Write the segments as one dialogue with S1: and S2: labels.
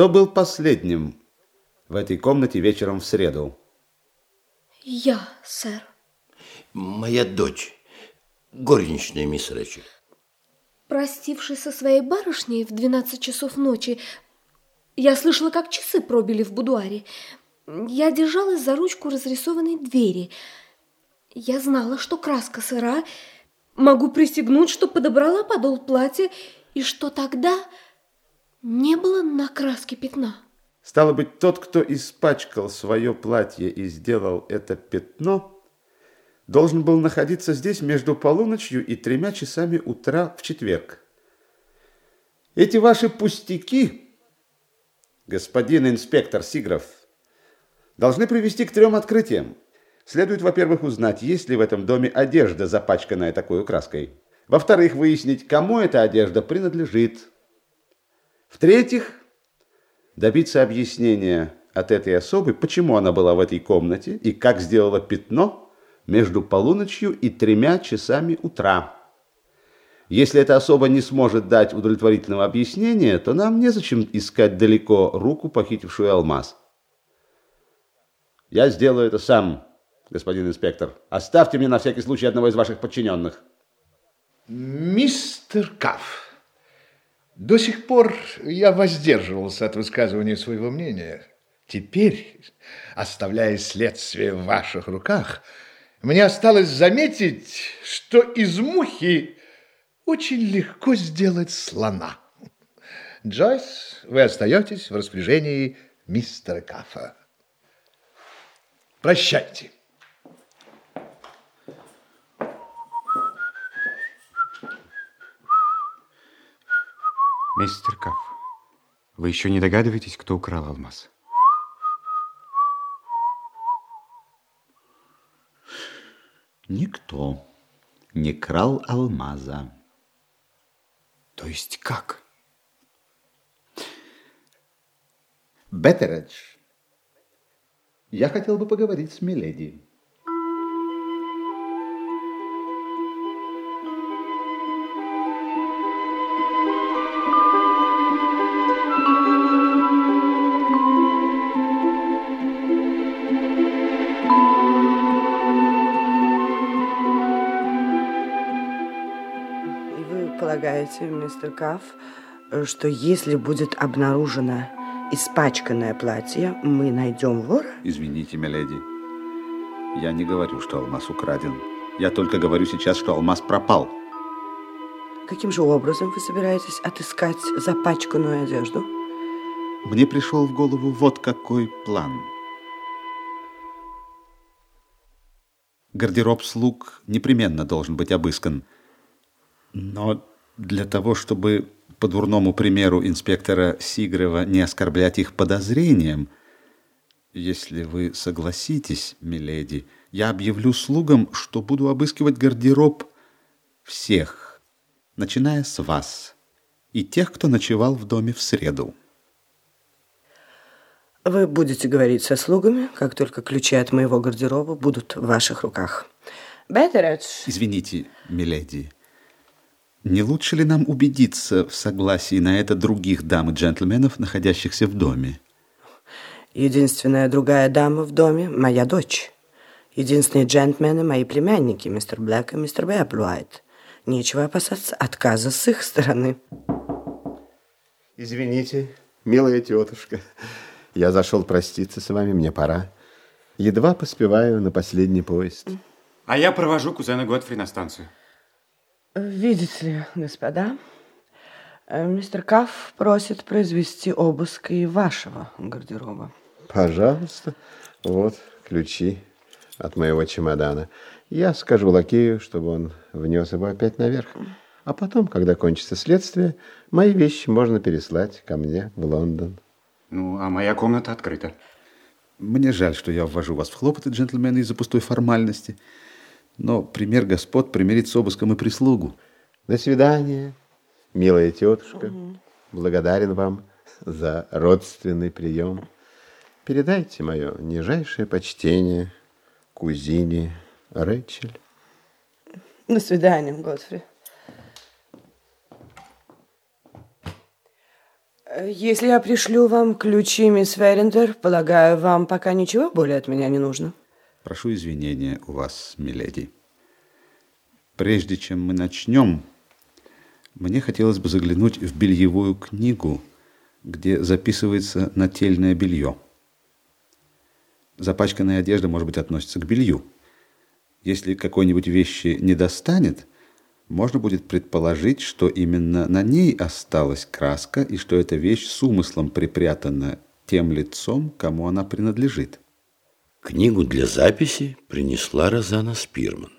S1: Кто был последним в этой комнате вечером в среду?
S2: Я, сэр.
S3: Моя дочь, горничная мисс Рэчел.
S2: Простившись со своей барышней в 12 часов ночи, я слышала, как часы пробили в будуаре. Я держалась за ручку разрисованной двери. Я знала, что краска сыра. Могу присягнуть, что подобрала подол платья, и что тогда не было на краске пятна.
S1: Стало быть, тот, кто испачкал свое платье и сделал это пятно, должен был находиться здесь между полуночью и тремя часами утра в четверг. Эти ваши пустяки, господин инспектор Сигров, должны привести к трем открытиям. Следует, во-первых, узнать, есть ли в этом доме одежда, запачканная такой краской. Во-вторых, выяснить, кому эта одежда принадлежит. В-третьих, добиться объяснения от этой особы, почему она была в этой комнате и как сделала пятно – между полуночью и тремя часами утра. Если эта особа не сможет дать удовлетворительного объяснения, то нам незачем искать далеко руку, похитившую алмаз. Я сделаю это сам, господин инспектор. Оставьте мне на всякий случай одного из ваших подчиненных.
S4: Мистер Кафф, до сих пор я воздерживался от высказывания своего мнения. Теперь, оставляя следствие в ваших руках, мне осталось заметить, что из мухи очень легко сделать слона. Джойс, вы остаетесь в распоряжении мистера Кафа. Прощайте.
S5: Мистер Каф, вы еще не догадываетесь, кто украл алмаз?
S1: Никто не крал алмаза.
S5: То есть как?
S1: Беттередж, я хотел бы поговорить с Миледи.
S6: Полагаете, мистер Кафф, что если будет обнаружено испачканное платье, мы найдем вора?
S1: Извините, миледи. Я не говорю, что алмаз украден. Я только говорю сейчас, что алмаз пропал.
S6: Каким же образом вы собираетесь отыскать запачканную одежду?
S1: Мне пришел в голову вот какой план. Гардероб слуг непременно должен быть обыскан. Но для того, чтобы по дурному примеру инспектора Сигрова не оскорблять их подозрением, если вы согласитесь, миледи, я объявлю слугам, что буду обыскивать гардероб всех, начиная с вас и тех, кто ночевал в доме в среду.
S6: Вы будете говорить со слугами, как только ключи от моего гардероба будут в ваших руках. Беттередж.
S1: Извините, миледи. Не лучше ли нам убедиться в согласии на это других дам и джентльменов, находящихся в доме?
S6: Единственная другая дама в доме – моя дочь. Единственные джентльмены – мои племянники, мистер Блэк и мистер Эблуайт. Нечего опасаться отказа с их стороны.
S7: Извините, милая тетушка. Я зашел проститься с вами, мне пора. Едва поспеваю на последний поезд.
S5: А я провожу кузена Готфри на станцию.
S6: Видите ли, господа, э, мистер Кафф просит произвести обыск и вашего гардероба.
S7: Пожалуйста. Вот ключи от моего чемодана. Я скажу лакею, чтобы он внес его опять наверх. А потом, когда кончится следствие, мои вещи можно переслать ко мне в Лондон.
S5: Ну, а моя комната открыта.
S1: Мне жаль, что я ввожу вас в хлопоты, джентльмены, из-за пустой формальности. Но пример господ примерит с обыском и прислугу.
S7: До свидания, милая тетушка. Угу. Благодарен вам за родственный прием. Передайте мое нижайшее почтение кузине Рэчель.
S6: До свидания, Готфри. Если я пришлю вам ключи, мисс Верендер, полагаю, вам пока ничего более от меня не нужно.
S1: Прошу извинения у вас, миледи. Прежде чем мы начнем, мне хотелось бы заглянуть в бельевую книгу, где записывается нательное белье. Запачканная одежда, может быть, относится к белью. Если какой-нибудь вещи не достанет, можно будет предположить, что именно на ней осталась краска и что эта вещь с умыслом припрятана тем лицом, кому она принадлежит.
S3: Книгу для записи принесла Розана Спирман.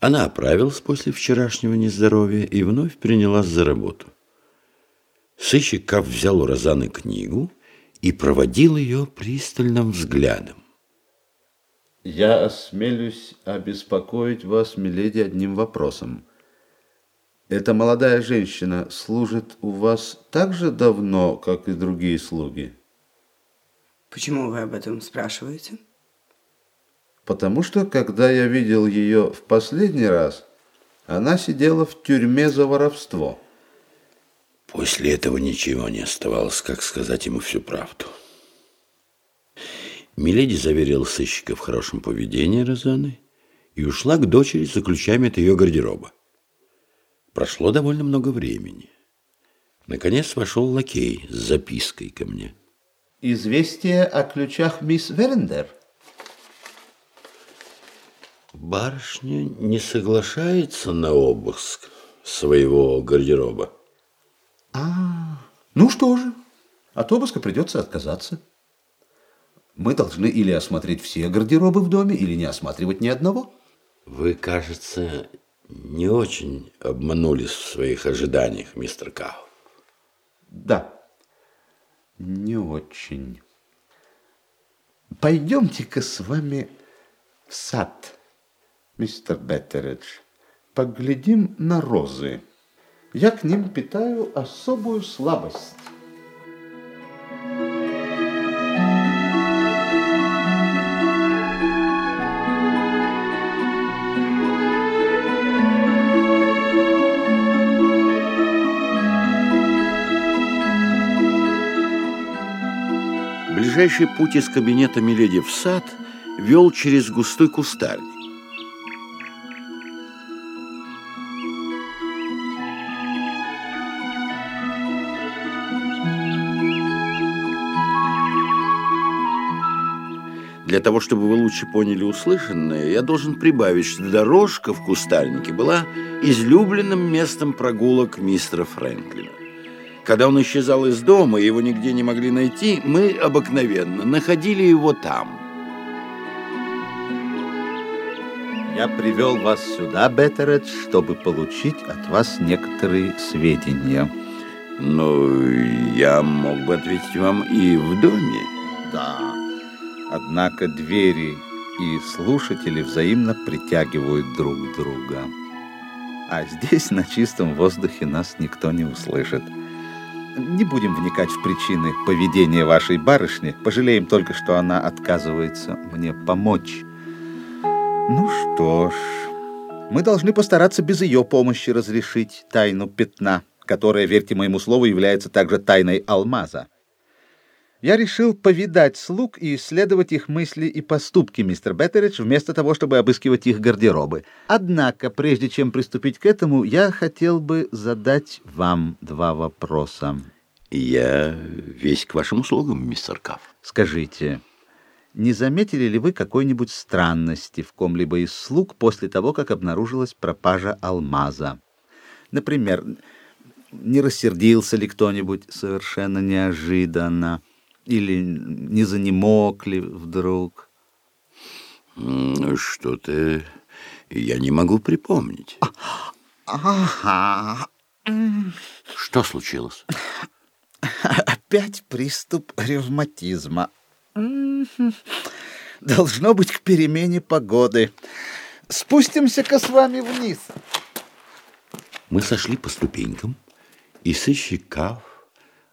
S3: Она оправилась после вчерашнего нездоровья и вновь принялась за работу. Сыщик Кав взял у Розаны книгу и проводил ее пристальным взглядом.
S1: Я осмелюсь обеспокоить вас, миледи, одним вопросом. Эта молодая женщина служит у вас так же давно, как и другие слуги?
S6: Почему вы об этом спрашиваете?
S1: Потому что, когда я видел ее в последний раз, она сидела в тюрьме за воровство.
S3: После этого ничего не оставалось, как сказать ему всю правду. Миледи заверила сыщика в хорошем поведении Розаны и ушла к дочери за ключами от ее гардероба. Прошло довольно много времени. Наконец вошел лакей с запиской ко мне.
S1: Известие о ключах мисс Верендер.
S3: Барышня не соглашается на обыск своего гардероба.
S1: А, ну что же, от обыска придется отказаться. Мы должны или осмотреть все гардеробы в доме, или не осматривать ни одного.
S3: Вы, кажется, не очень обманулись в своих ожиданиях, мистер Кау.
S1: Да, не очень. Пойдемте-ка с вами в сад мистер Беттередж, поглядим на розы. Я к ним питаю особую слабость.
S3: Ближайший путь из кабинета Миледи в сад вел через густой кустарник. Для того, чтобы вы лучше поняли услышанное, я должен прибавить, что дорожка в кустарнике была излюбленным местом прогулок мистера Фрэнклина. Когда он исчезал из дома и его нигде не могли найти, мы обыкновенно находили его там.
S1: Я привел вас сюда, Беттередж, чтобы получить от вас некоторые сведения.
S3: Ну, я мог бы ответить вам и в доме.
S1: Да. Однако двери и слушатели взаимно притягивают друг друга. А здесь на чистом воздухе нас никто не услышит. Не будем вникать в причины поведения вашей барышни. Пожалеем только, что она отказывается мне помочь. Ну что ж, мы должны постараться без ее помощи разрешить тайну пятна, которая, верьте моему слову, является также тайной алмаза. Я решил повидать слуг и исследовать их мысли и поступки, мистер Беттеридж, вместо того, чтобы обыскивать их гардеробы. Однако, прежде чем приступить к этому, я хотел бы задать вам два вопроса.
S3: Я весь к вашим услугам, мистер Каф.
S1: Скажите, не заметили ли вы какой-нибудь странности в ком-либо из слуг после того, как обнаружилась пропажа алмаза? Например, не рассердился ли кто-нибудь совершенно неожиданно? Или не занемог ли вдруг?
S3: Что-то я не могу припомнить.
S1: Ага.
S3: Что случилось?
S1: Опять приступ ревматизма. Должно быть к перемене погоды. Спустимся-ка с вами вниз.
S3: Мы сошли по ступенькам, и сыщик Кав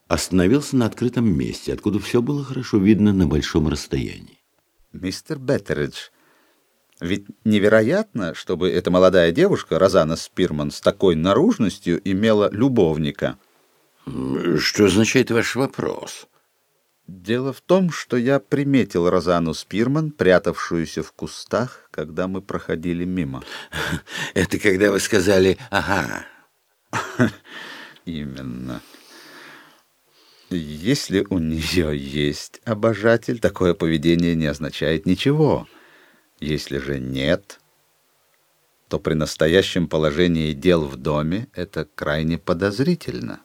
S3: остановился на открытом месте, откуда все было хорошо видно на большом расстоянии.
S1: Мистер Беттеридж, ведь невероятно, чтобы эта молодая девушка, Розана Спирман, с такой наружностью имела любовника.
S3: Что означает ваш вопрос?
S1: Дело в том, что я приметил Розану Спирман, прятавшуюся в кустах, когда мы проходили мимо.
S3: Это когда вы сказали «ага».
S1: Именно. Если у нее есть обожатель, такое поведение не означает ничего. Если же нет, то при настоящем положении дел в доме это крайне подозрительно.